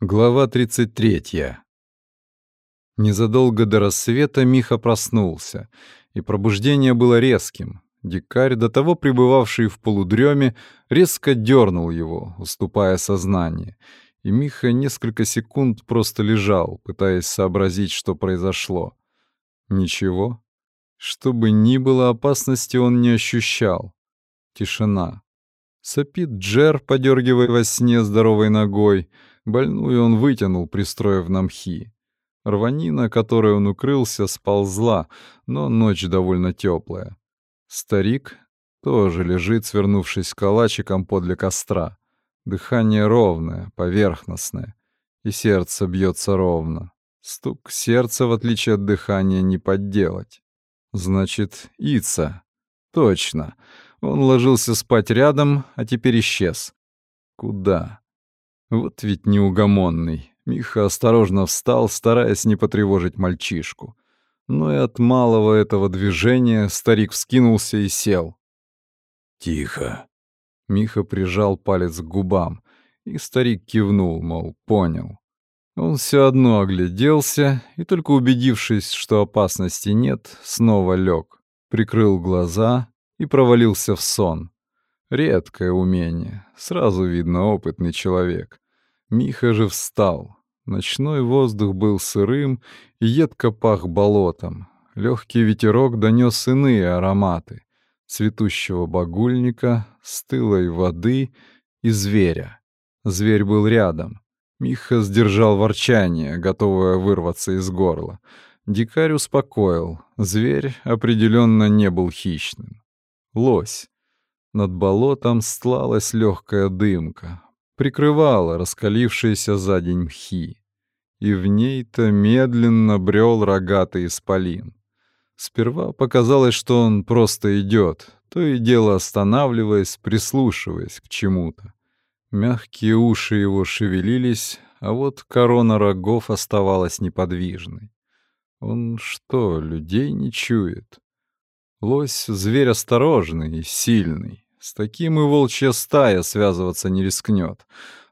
Глава 33. Незадолго до рассвета Миха проснулся, и пробуждение было резким. Дикарь, до того пребывавший в полудреме, резко дернул его, уступая сознание, и Миха несколько секунд просто лежал, пытаясь сообразить, что произошло. Ничего. Что бы ни было, опасности он не ощущал. Тишина. Сопит Джер, подергивая во сне здоровой ногой — Больную он вытянул, пристроив на мхи. Рванина, которой он укрылся, сползла, но ночь довольно теплая. Старик тоже лежит, свернувшись калачиком подле костра. Дыхание ровное, поверхностное, и сердце бьется ровно. Стук сердца, в отличие от дыхания, не подделать. Значит, Ица. Точно. Он ложился спать рядом, а теперь исчез. Куда? Вот ведь неугомонный. Миха осторожно встал, стараясь не потревожить мальчишку. Но и от малого этого движения старик вскинулся и сел. «Тихо». Миха прижал палец к губам, и старик кивнул, мол, понял. Он все одно огляделся и, только убедившись, что опасности нет, снова лег, прикрыл глаза и провалился в сон. Редкое умение. Сразу видно опытный человек. Миха же встал. Ночной воздух был сырым и едко пах болотом. Легкий ветерок донес иные ароматы. Цветущего багульника, стылой воды и зверя. Зверь был рядом. Миха сдержал ворчание, готовое вырваться из горла. Дикарь успокоил. Зверь определенно не был хищным. Лось. Над болотом стлалась легкая дымка, прикрывала раскалившиеся за день мхи. И в ней-то медленно брел рогатый исполин. Сперва показалось, что он просто идет, то и дело останавливаясь, прислушиваясь к чему-то. Мягкие уши его шевелились, а вот корона рогов оставалась неподвижной. Он что, людей не чует? Лось — зверь осторожный и сильный. С таким и волчья стая связываться не рискнет.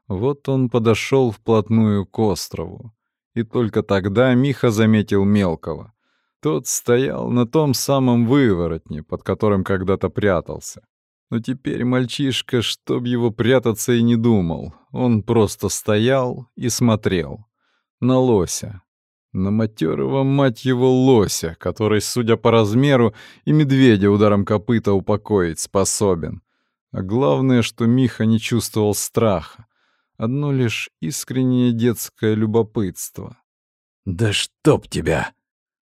Вот он подошел вплотную к острову. И только тогда Миха заметил мелкого. Тот стоял на том самом выворотне, под которым когда-то прятался. Но теперь мальчишка, чтоб его прятаться и не думал. Он просто стоял и смотрел. На лося, на матерого, мать его, лося, который, судя по размеру, и медведя ударом копыта упокоить способен. А главное, что Миха не чувствовал страха. Одно лишь искреннее детское любопытство. «Да чтоб тебя!»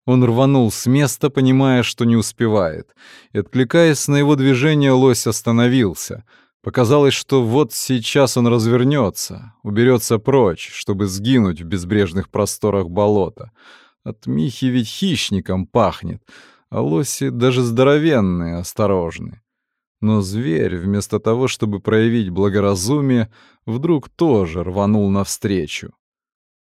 Он рванул с места, понимая, что не успевает. И, откликаясь на его движение, лось остановился — Показалось, что вот сейчас он развернется, уберется прочь, чтобы сгинуть в безбрежных просторах болота. От Михи ведь хищником пахнет, а лоси даже здоровенные, осторожны. Но зверь, вместо того, чтобы проявить благоразумие, вдруг тоже рванул навстречу.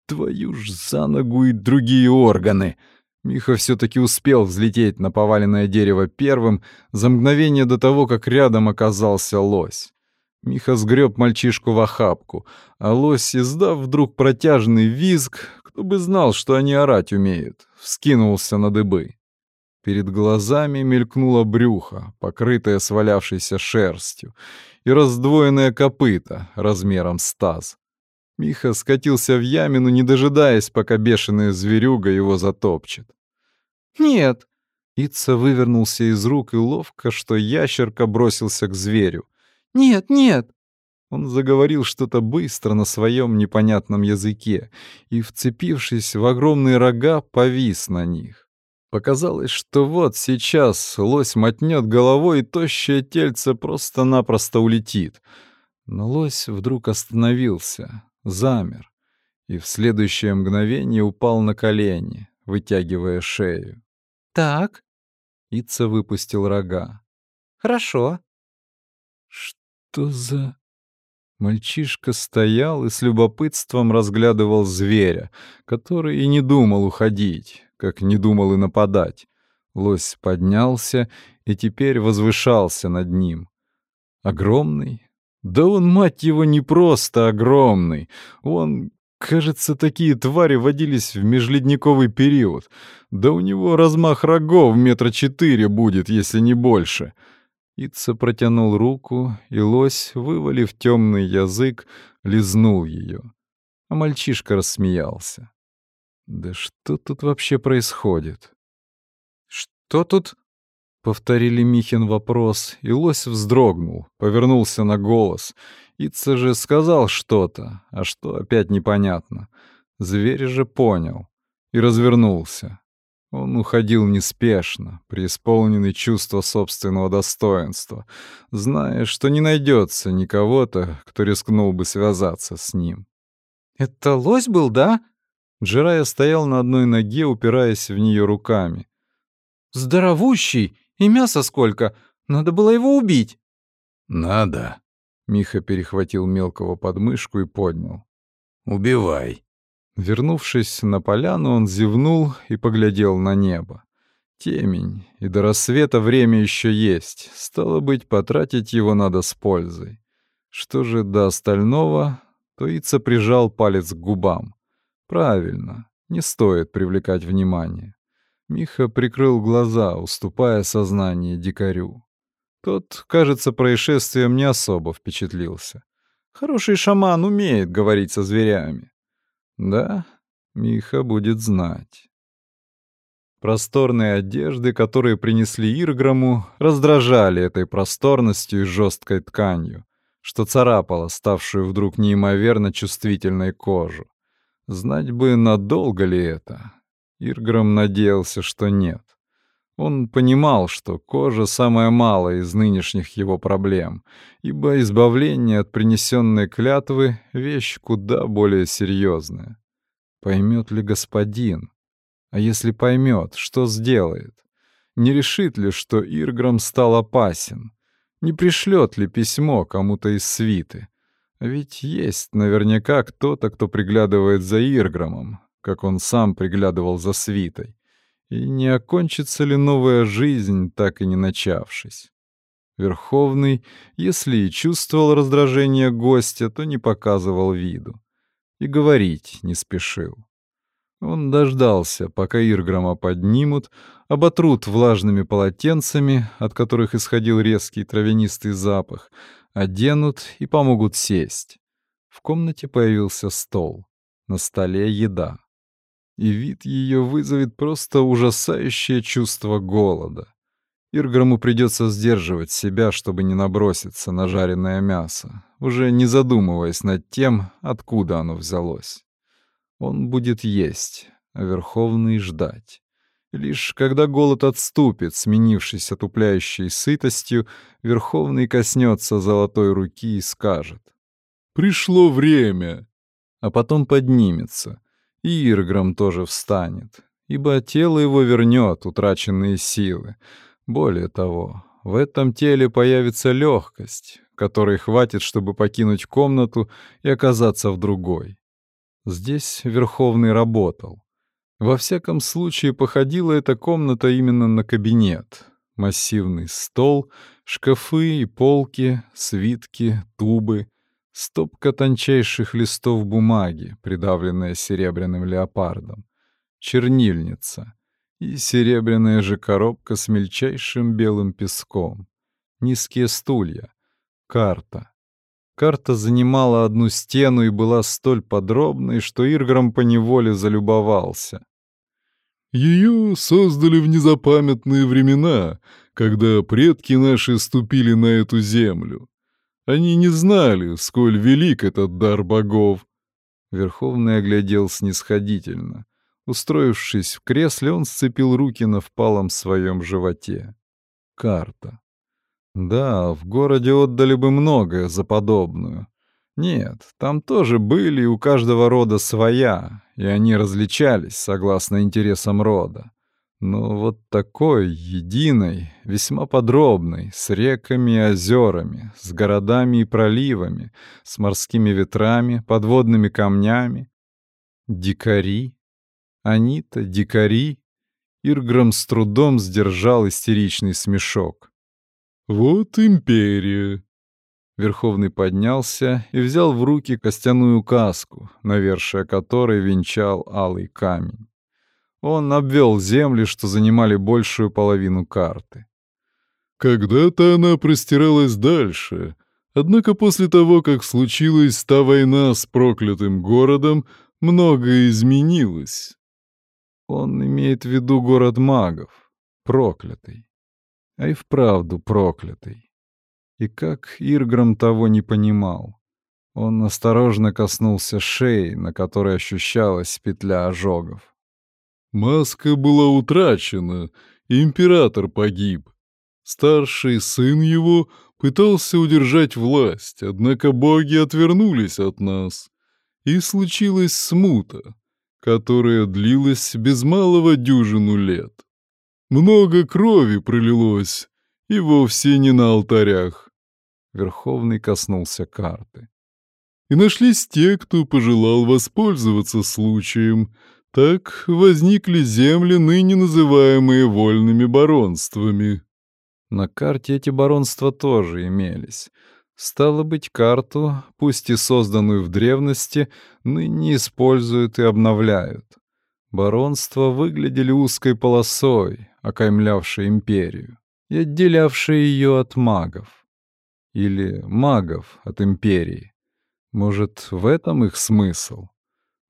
Твою ж за ногу и другие органы! Миха все-таки успел взлететь на поваленное дерево первым за мгновение до того, как рядом оказался лось. Миха сгреб мальчишку в охапку, а лось, издав вдруг протяжный визг, кто бы знал, что они орать умеют, вскинулся на дыбы. Перед глазами мелькнуло брюхо, покрытое свалявшейся шерстью, и раздвоенное копыто размером с таз. Миха скатился в ямину, не дожидаясь, пока бешеная зверюга его затопчет. «Нет!» Ица вывернулся из рук и ловко, что ящерка бросился к зверю. «Нет, нет!» Он заговорил что-то быстро на своем непонятном языке и, вцепившись в огромные рога, повис на них. Показалось, что вот сейчас лось мотнет головой, и тощее тельце просто-напросто улетит. Но лось вдруг остановился, замер и в следующее мгновение упал на колени, вытягивая шею. «Так?» Ица выпустил рога. «Хорошо». «Что за...» Мальчишка стоял и с любопытством разглядывал зверя, который и не думал уходить, как не думал и нападать. Лось поднялся и теперь возвышался над ним. Огромный, да он, мать его, не просто огромный. Он Кажется, такие твари водились в межледниковый период. Да у него размах рогов метра четыре будет, если не больше. Ица протянул руку, и лось, вывалив темный язык, лизнул ее. А мальчишка рассмеялся. «Да что тут вообще происходит?» «Что тут?» — повторили Михин вопрос, и лось вздрогнул, повернулся на голос. Ица же сказал что-то, а что опять непонятно. Зверь же понял и развернулся. Он уходил неспешно, преисполненный чувства собственного достоинства, зная, что не найдется никого-то, кто рискнул бы связаться с ним. «Это лось был, да?» Джирая стоял на одной ноге, упираясь в нее руками. «Здоровущий! И мяса сколько! Надо было его убить!» «Надо!» Миха перехватил мелкого подмышку и поднял. «Убивай!» Вернувшись на поляну, он зевнул и поглядел на небо. Темень, и до рассвета время еще есть. Стало быть, потратить его надо с пользой. Что же до остального, то Ица прижал палец к губам. Правильно, не стоит привлекать внимание. Миха прикрыл глаза, уступая сознание дикарю. Тот, кажется, происшествием не особо впечатлился. Хороший шаман умеет говорить со зверями. Да, Миха будет знать. Просторные одежды, которые принесли Ирграму, раздражали этой просторностью и жесткой тканью, что царапало ставшую вдруг неимоверно чувствительной кожу. Знать бы, надолго ли это. Ирграм надеялся, что нет. Он понимал, что кожа — самая малая из нынешних его проблем, ибо избавление от принесенной клятвы — вещь куда более серьезная. Поймет ли господин? А если поймет, что сделает? Не решит ли, что Ирграм стал опасен? Не пришлет ли письмо кому-то из свиты? Ведь есть наверняка кто-то, кто приглядывает за Ирграмом, как он сам приглядывал за свитой. И не окончится ли новая жизнь, так и не начавшись? Верховный, если и чувствовал раздражение гостя, то не показывал виду. И говорить не спешил. Он дождался, пока Ирграма поднимут, оботрут влажными полотенцами, от которых исходил резкий травянистый запах, оденут и помогут сесть. В комнате появился стол. На столе еда. И вид ее вызовет просто ужасающее чувство голода. Ирграму придется сдерживать себя, чтобы не наброситься на жареное мясо, уже не задумываясь над тем, откуда оно взялось. Он будет есть, а Верховный — ждать. Лишь когда голод отступит, сменившись отупляющей сытостью, Верховный коснется золотой руки и скажет «Пришло время!» А потом поднимется, и Ирграм тоже встанет, ибо тело его вернет утраченные силы. Более того, в этом теле появится легкость, которой хватит, чтобы покинуть комнату и оказаться в другой. Здесь Верховный работал. Во всяком случае, походила эта комната именно на кабинет. Массивный стол, шкафы и полки, свитки, тубы, стопка тончайших листов бумаги, придавленная серебряным леопардом, чернильница и серебряная же коробка с мельчайшим белым песком, низкие стулья, карта. Карта занимала одну стену и была столь подробной, что Ирграм поневоле залюбовался. Ее создали в незапамятные времена, когда предки наши ступили на эту землю. Они не знали, сколь велик этот дар богов. Верховный оглядел снисходительно. Устроившись в кресле, он сцепил руки на впалом своем животе. Карта. Да, в городе отдали бы многое за подобную. Нет, там тоже были у каждого рода своя, и они различались согласно интересам рода. Но вот такой, единой, весьма подробной, с реками и озерами, с городами и проливами, с морскими ветрами, подводными камнями. Дикари? Они-то дикари? Ирграм с трудом сдержал истеричный смешок. «Вот империя!» Верховный поднялся и взял в руки костяную каску, навершие которой венчал алый камень. Он обвел земли, что занимали большую половину карты. Когда-то она простиралась дальше, однако после того, как случилась та война с проклятым городом, многое изменилось. Он имеет в виду город магов, проклятый. А и вправду проклятый. И как Ирграм того не понимал. Он осторожно коснулся шеи, на которой ощущалась петля ожогов. Маска была утрачена, император погиб. Старший сын его пытался удержать власть, однако боги отвернулись от нас. И случилась смута, которая длилась без малого дюжину лет. Много крови пролилось, и вовсе не на алтарях. Верховный коснулся карты. И нашлись те, кто пожелал воспользоваться случаем, так возникли земли, ныне называемые вольными баронствами. На карте эти баронства тоже имелись. Стало быть, карту, пусть и созданную в древности, ныне используют и обновляют. Баронства выглядели узкой полосой, окаймлявшей империю и отделявшей ее от магов. Или магов от империи. Может, в этом их смысл?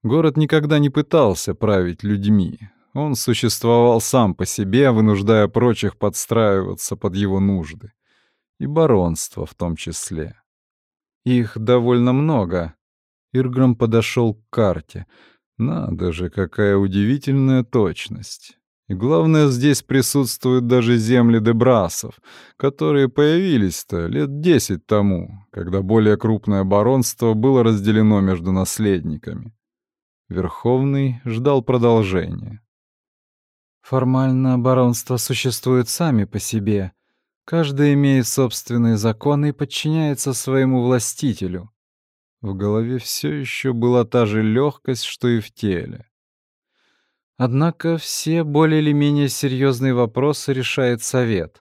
Город никогда не пытался править людьми. Он существовал сам по себе, вынуждая прочих подстраиваться под его нужды. И баронство в том числе. Их довольно много. Ирграм подошел к карте. Надо же, какая удивительная точность. И главное, здесь присутствуют даже земли дебрасов, которые появились-то лет десять тому, когда более крупное баронство было разделено между наследниками. Верховный ждал продолжения. Формально баронства существуют сами по себе. Каждый имеет собственные законы и подчиняется своему властителю. В голове все еще была та же легкость, что и в теле. Однако все более или менее серьезные вопросы решает совет.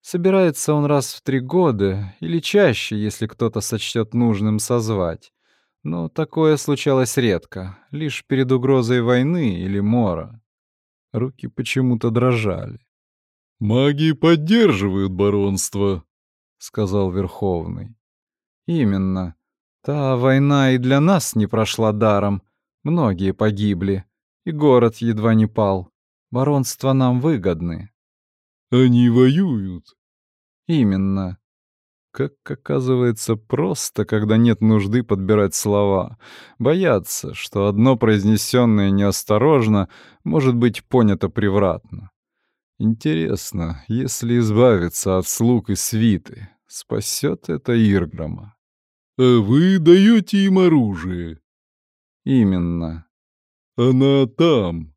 Собирается он раз в три года или чаще, если кто-то сочтет нужным созвать. Но такое случалось редко, лишь перед угрозой войны или мора. Руки почему-то дрожали. «Маги поддерживают баронство», — сказал Верховный. «Именно. Та война и для нас не прошла даром. Многие погибли, и город едва не пал. Баронства нам выгодны». «Они воюют». «Именно. Как оказывается просто, когда нет нужды подбирать слова. Бояться, что одно произнесенное неосторожно может быть понято превратно. Интересно, если избавиться от слуг и свиты, спасет это Ирграма? А вы даете им оружие? Именно. Она там.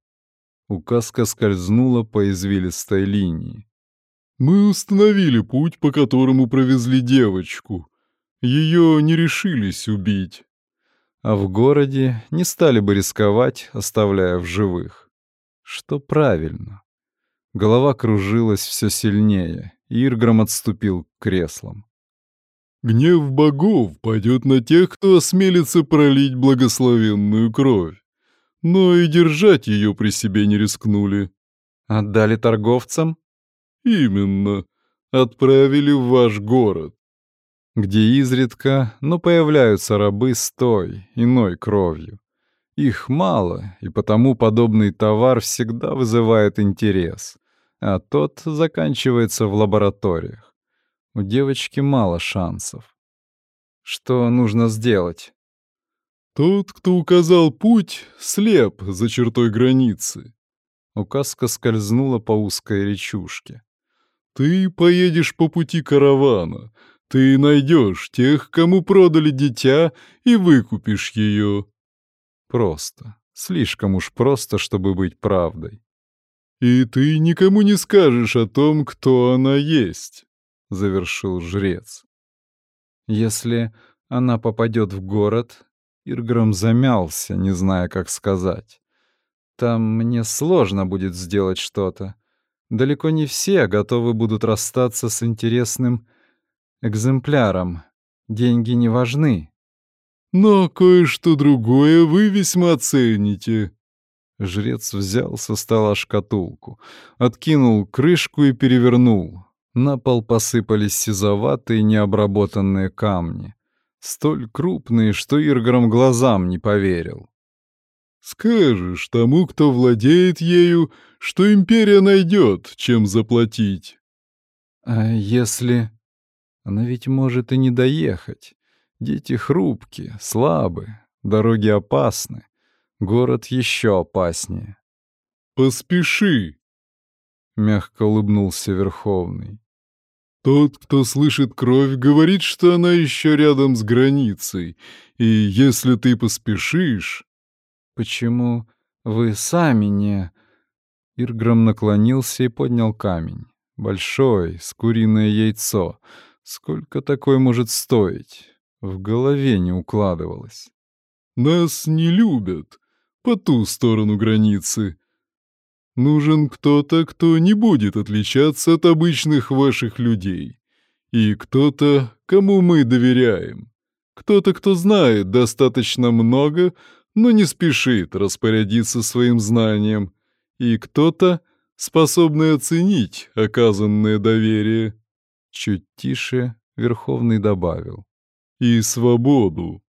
Указка скользнула по извилистой линии. Мы установили путь, по которому провезли девочку. Ее не решились убить. А в городе не стали бы рисковать, оставляя в живых. Что правильно. Голова кружилась все сильнее, и Ирграм отступил к креслам. Гнев богов пойдет на тех, кто осмелится пролить благословенную кровь. Но и держать ее при себе не рискнули. Отдали торговцам? «Именно. Отправили в ваш город». Где изредка, но появляются рабы с той, иной кровью. Их мало, и потому подобный товар всегда вызывает интерес, а тот заканчивается в лабораториях. У девочки мало шансов. Что нужно сделать? Тот, кто указал путь, слеп за чертой границы. Указка скользнула по узкой речушке. Ты поедешь по пути каравана. Ты найдешь тех, кому продали дитя, и выкупишь ее. Просто. Слишком уж просто, чтобы быть правдой. И ты никому не скажешь о том, кто она есть, — завершил жрец. Если она попадет в город, Ирграм замялся, не зная, как сказать. Там мне сложно будет сделать что-то. Далеко не все готовы будут расстаться с интересным экземпляром. деньги не важны. Но кое-что другое вы весьма цените. Жрец взял со стола шкатулку, откинул крышку и перевернул. На пол посыпались сизоватые необработанные камни, столь крупные, что Ирграм глазам не поверил. «Скажешь тому, кто владеет ею, что империя найдет, чем заплатить». «А если...» Она ведь может и не доехать. Дети хрупкие, слабы, дороги опасны. Город еще опаснее. «Поспеши!» — мягко улыбнулся Верховный. «Тот, кто слышит кровь, говорит, что она еще рядом с границей, и если ты поспешишь...» «Почему вы сами не...» Ирграм наклонился и поднял камень. Большой, с куриное яйцо. Сколько такой может стоить? В голове не укладывалось. «Нас не любят по ту сторону границы. Нужен кто-то, кто не будет отличаться от обычных ваших людей. И кто-то, кому мы доверяем. Кто-то, кто знает достаточно много, но не спешит распорядиться своим знанием. И кто-то, способный оценить оказанное доверие. Чуть тише Верховный добавил. И свободу.